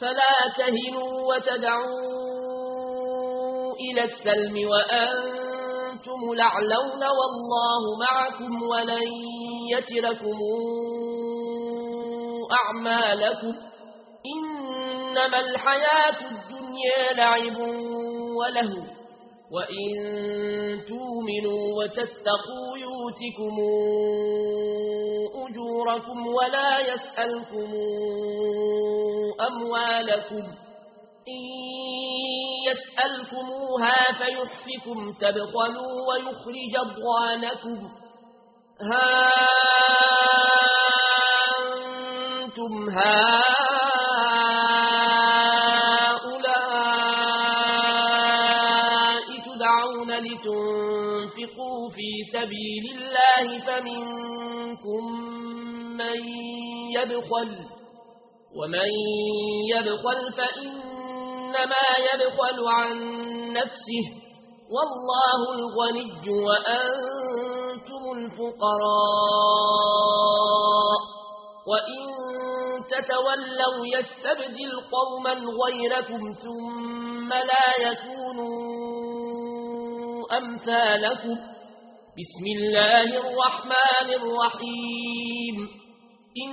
فلا تهنوا وتدعوا إلى السلم وأنتم لعلون والله معكم ولن يتركم أعمالكم إنما الحياة الدنيا لعب وله وإن تؤمنوا وتتقوا يوتكم أجوركم ولا يسألكم أموالكم. إن يسألكموها فيحفكم تبطلوا ويخرج ضوانكم ها أنتم هؤلاء تدعون لتنفقوا في سبيل الله فمنكم من يبخل ومن يبخل فإنما يبخل عن نفسه والله الغني وأنتم الفقراء وإن تتولوا يستبدل قوما غيركم ثم لا يكونوا أمثالكم بسم الله الرحمن الرحيم إن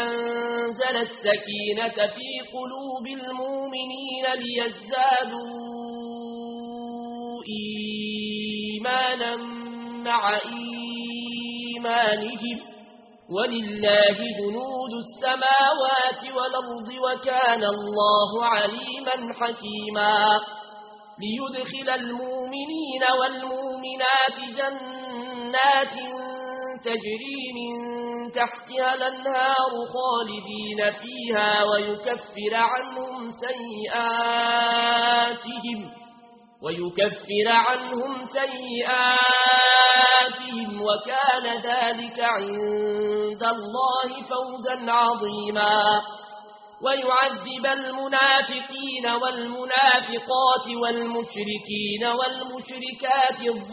أنزل السكينة في قلوب المؤمنين ليزدادوا إيمانا مع إيمانهم ولله جنود السماوات والأرض وكان الله عليما حكيما ليدخل المؤمنين والمؤمنات جنات تجري من تحتها الأنهار خالدين فيها ويكفر عنهم سيئاتهم ويكفر عنهم سيئاتهم وكان ذلك عند الله فوزا عظيما. ويعذب المنافقين والمنافقات والمشركين والمشركات الظالمين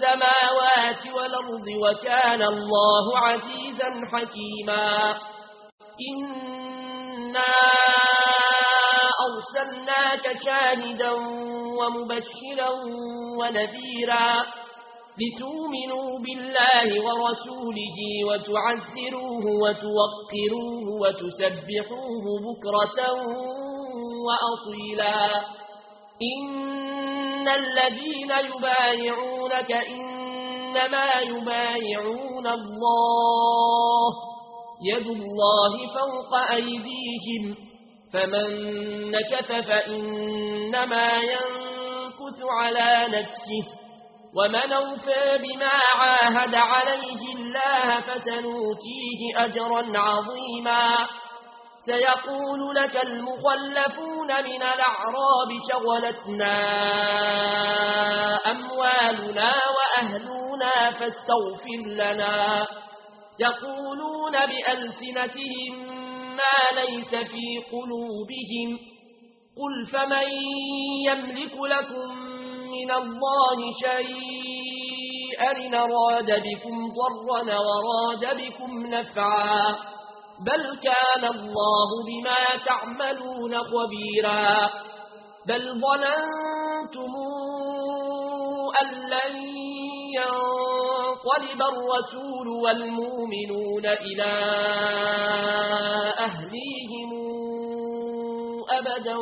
السماوات والأرض وكان الله عزيزا حكيما. إنا أرسلناك شاهدا ومبشرا ونذيرا لتؤمنوا بالله ورسوله وتعزروه وتوقروه وتسبحوه بكرة وأطيلا إن الذين يبايعون لك إنما يبايعون الله يد الله فوق أيديهم فمن نكث فإنما ينكث على نفسه ومن أوفى بما عاهد عليه الله فتنوتيه أجرا عظيما سيقول لك المخلفون من الأعراب شغلتنا أموالنا وأهلنا فاستغفر لنا. يقولون بألسنتهم ما ليس في قلوبهم. قل فمن يملك لكم من الله شيئا إن راد بكم ضرا وراد بكم نفعا. بل كان الله بما تعملون قبيرا بل ظننتم أن لن ينقلب الرسول والمؤمنون إلى أهليهم أبدا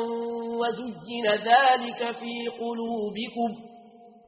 وزين ذلك في قلوبكم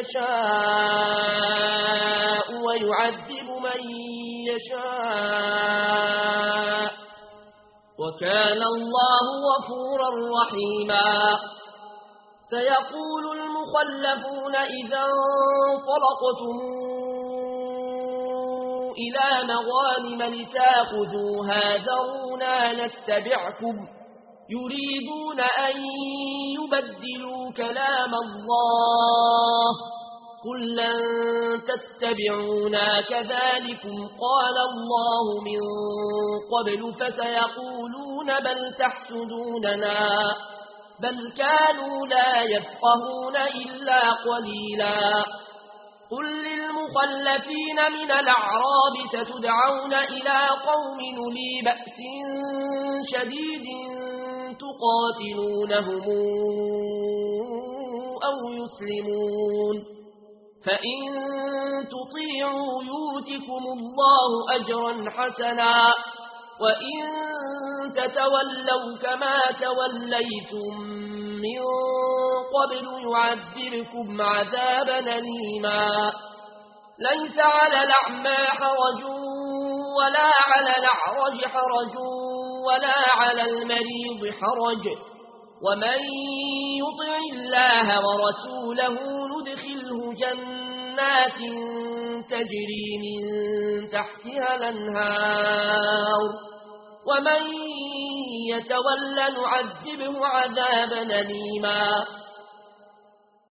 يشاء ويعذب من يشاء وكان الله غفورا رحيما سيقول المخلفون إذا انطلقتم إلى مغانم لتأخذوها ذرونا نتبعكم يريدون أن يبدلوا كلام الله. قل لن تتبعونا. كذلكم قال الله من قبل فسيقولون بل تحسدوننا. بل كانوا لا يفقهون إلا قليلا. قل للمخلفين من الأعراب ستدعون إلى قوم لبأس بأس شديد. تقاتلونهم أو يسلمون. فإن تطيعوا يوتكم الله أجرا حسنا. وإن تتولوا كما توليتم من قبل يعذبكم عذابا نيما ليس على لعما حرج ولا على لعرج حرجون ولا على المريض حرج. ومن يطع الله ورسوله ندخله جنات تجري من تحتها الأنهار. ومن يتولى نعذبه عذابا نليما